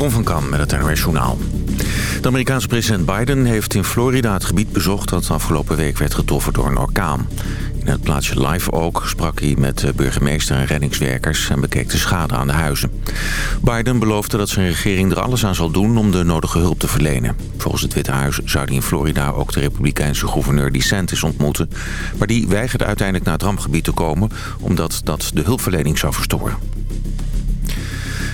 Jeroen van Kam met het NOS Journaal. De Amerikaanse president Biden heeft in Florida het gebied bezocht... dat afgelopen week werd getroffen door een orkaan. In het plaatsje Live Oak sprak hij met burgemeester en reddingswerkers... en bekeek de schade aan de huizen. Biden beloofde dat zijn regering er alles aan zal doen om de nodige hulp te verlenen. Volgens het Witte Huis zou hij in Florida ook de republikeinse gouverneur DeSantis ontmoeten... maar die weigerde uiteindelijk naar het rampgebied te komen... omdat dat de hulpverlening zou verstoren.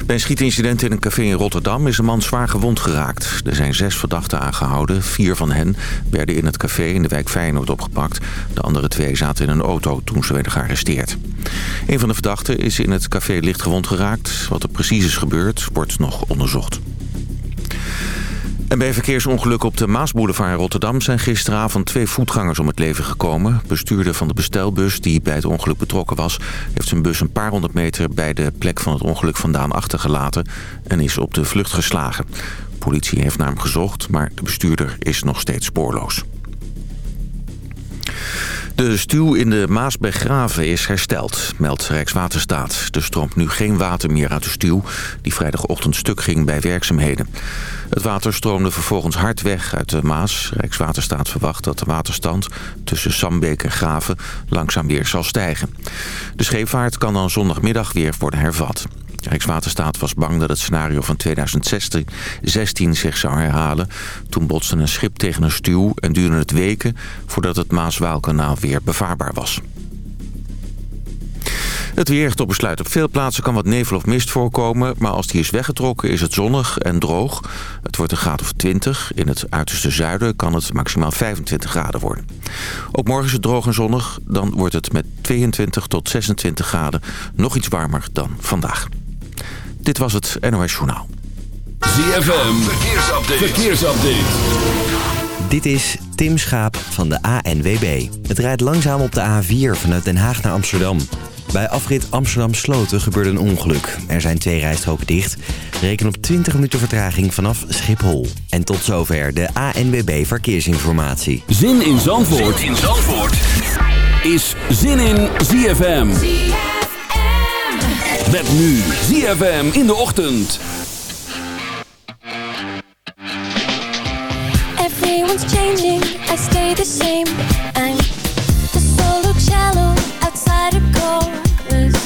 Bij een schietincident in een café in Rotterdam is een man zwaar gewond geraakt. Er zijn zes verdachten aangehouden. Vier van hen werden in het café in de wijk Feyenoord opgepakt. De andere twee zaten in een auto toen ze werden gearresteerd. Een van de verdachten is in het café licht gewond geraakt. Wat er precies is gebeurd, wordt nog onderzocht. En bij verkeersongeluk op de Maasboulevard in Rotterdam... zijn gisteravond twee voetgangers om het leven gekomen. Bestuurder van de bestelbus die bij het ongeluk betrokken was... heeft zijn bus een paar honderd meter bij de plek van het ongeluk vandaan achtergelaten... en is op de vlucht geslagen. Politie heeft naar hem gezocht, maar de bestuurder is nog steeds spoorloos. De stuw in de Maas bij Graven is hersteld, meldt Rijkswaterstaat. Er stroomt nu geen water meer uit de stuw, die vrijdagochtend stuk ging bij werkzaamheden. Het water stroomde vervolgens hard weg uit de Maas. Rijkswaterstaat verwacht dat de waterstand tussen Sambeek en Graven langzaam weer zal stijgen. De scheepvaart kan dan zondagmiddag weer worden hervat. Rijkswaterstaat was bang dat het scenario van 2016 zich zou herhalen. Toen botste een schip tegen een stuw en duurde het weken voordat het Maaswaalkanaal weer bevaarbaar was. Het weer tot besluit. Op veel plaatsen kan wat nevel of mist voorkomen... maar als die is weggetrokken is het zonnig en droog. Het wordt een graad of 20. In het uiterste zuiden kan het maximaal 25 graden worden. Ook morgen is het droog en zonnig. Dan wordt het met 22 tot 26 graden nog iets warmer dan vandaag. Dit was het NOS Journaal. ZFM, verkeersupdate. verkeersupdate. Dit is Tim Schaap van de ANWB. Het rijdt langzaam op de A4 vanuit Den Haag naar Amsterdam. Bij afrit Amsterdam-Sloten gebeurde een ongeluk. Er zijn twee rijstroken dicht. Reken op 20 minuten vertraging vanaf Schiphol. En tot zover de ANWB Verkeersinformatie. Zin in Zandvoort, zin in Zandvoort. is Zin in ZFM. Met nu ZFM in de ochtend. Everyone's changing, I stay the same. I'm the soul look shallow outside a chorus.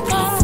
Rebel.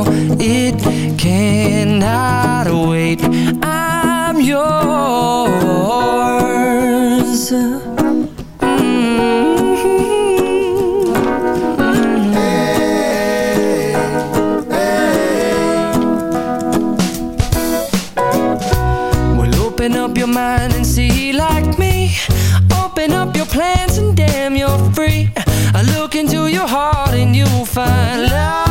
Cannot wait. I'm yours. Mm-hmm. Open up your mind and see like me Open up your plans and damn you're free I look into your heart and you'll find love,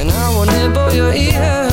and I will nibble your ear.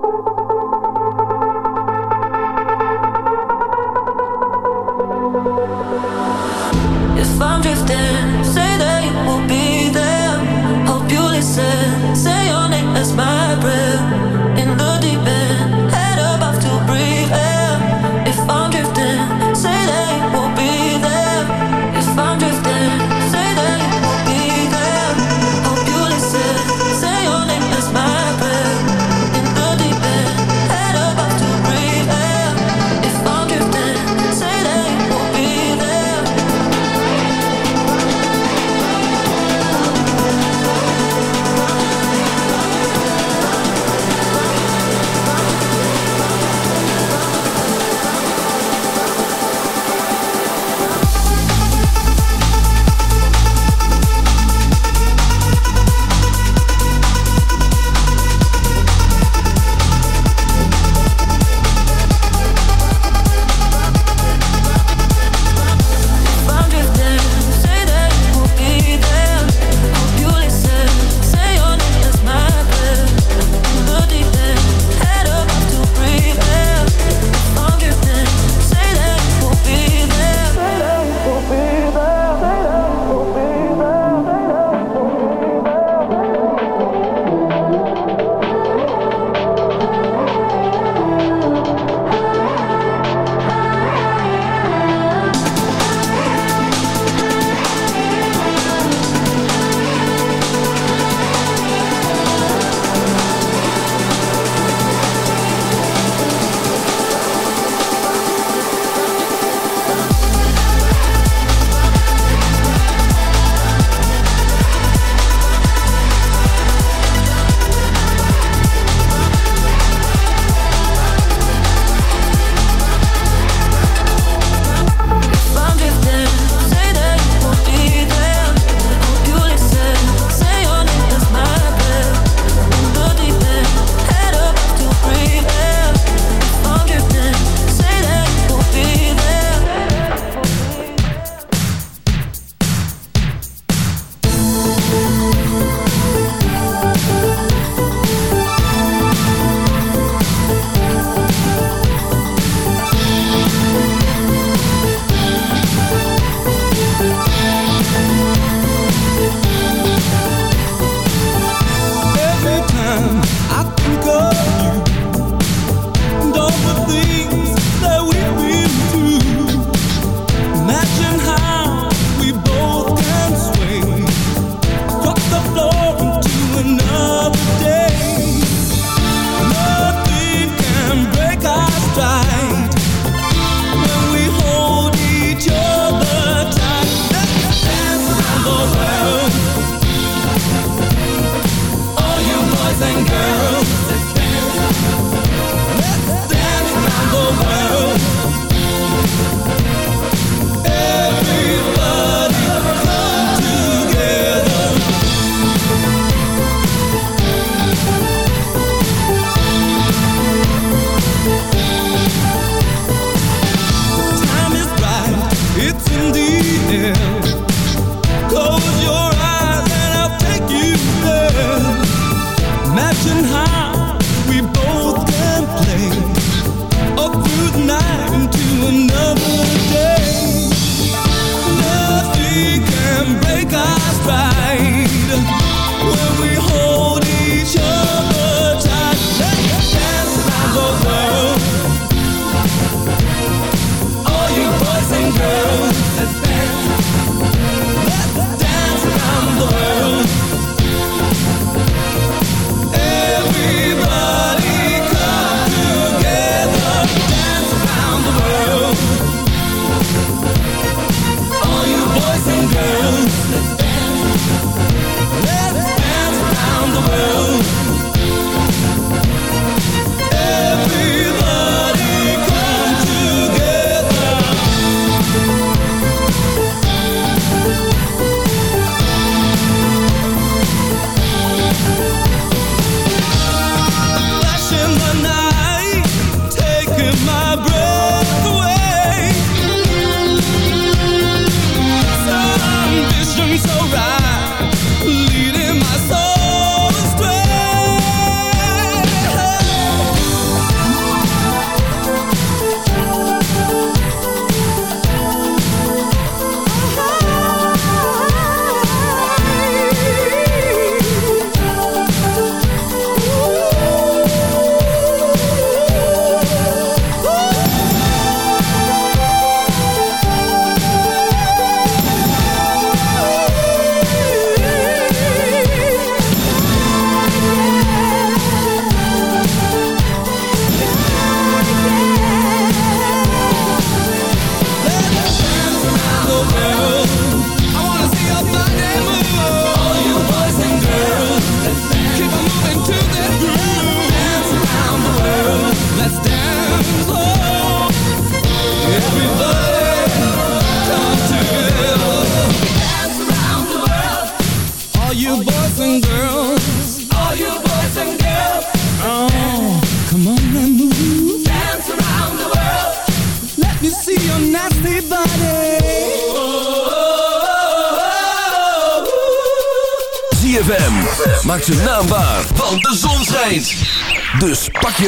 I'm drifting,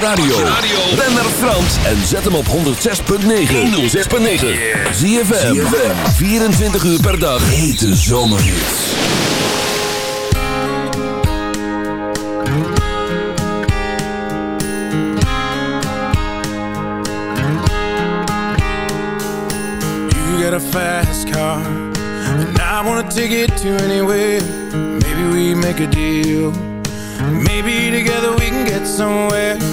radio. Ben naar Frans en zet hem op 106.9. 106.9. Zie je 24 uur per dag. Hete zomerhits. You got a fast car. And I wanna take it to anywhere. Maybe we make a deal. Maybe together we can get somewhere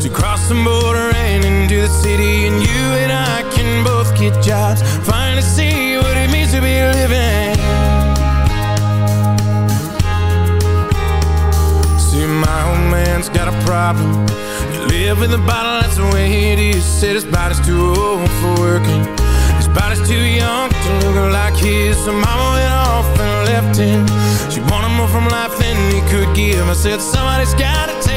to cross the border and into the city And you and I can both get jobs. Finally see what it means to be living. See, my old man's got a problem. You live in the bottle, that's the way it is. Said his body's too old for working. His body's too young to look like his. So mama went off and left him. She wanted more from life than he could give. I said somebody's gotta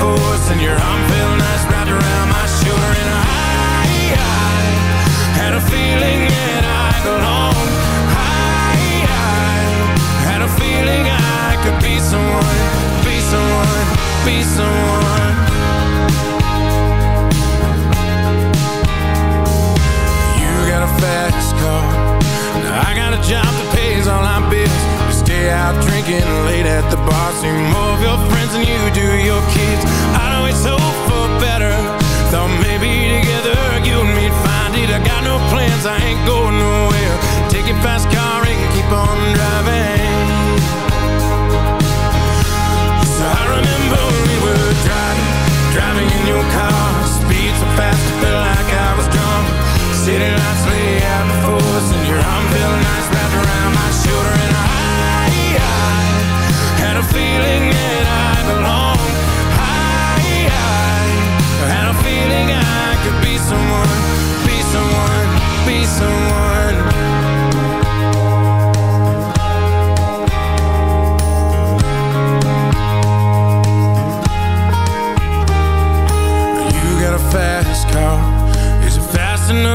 force and your arm felt nice wrapped around my shoulder and I, I had a feeling that I belonged. I, I had a feeling I could be someone, be someone, be someone.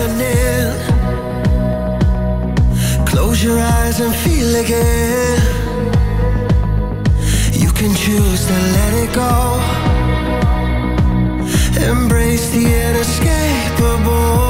Happening. Close your eyes and feel again. You can choose to let it go. Embrace the inescapable.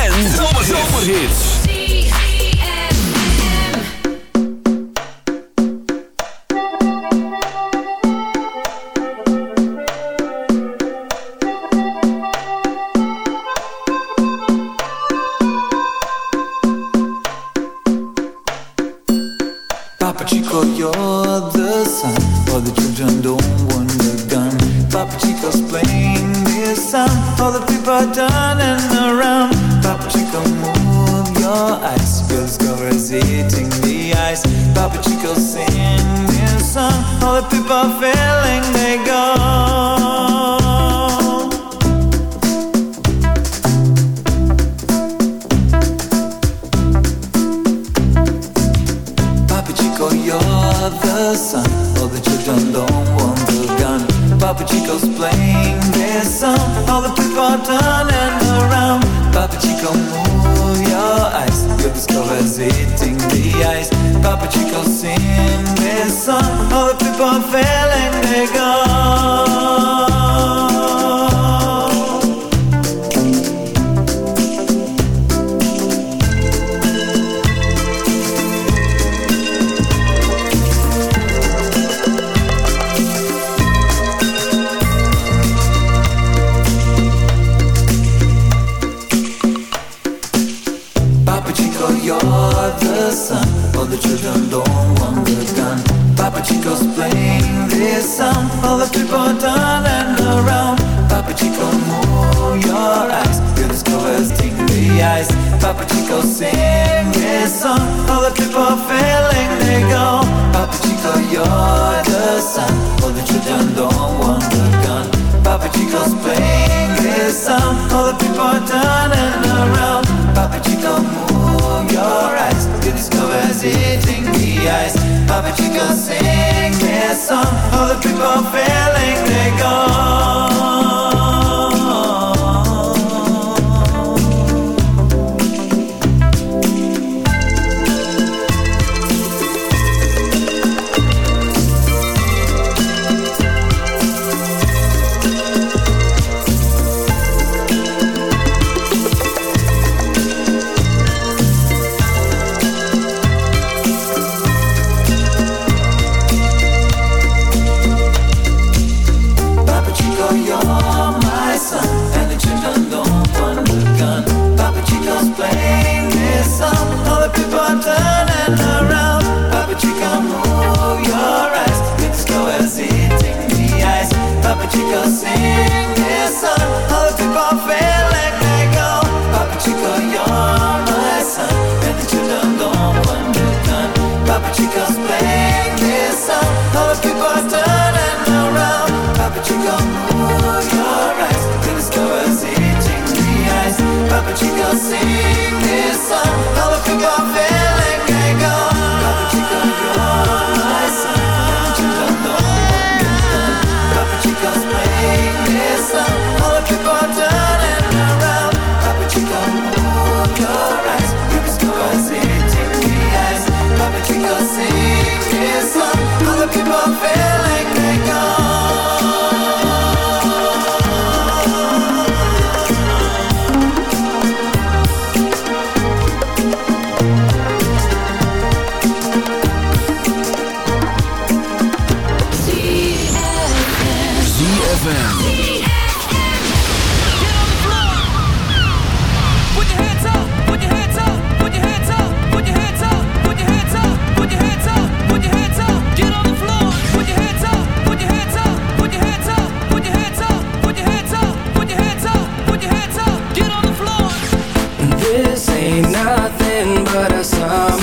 Papa Chico singing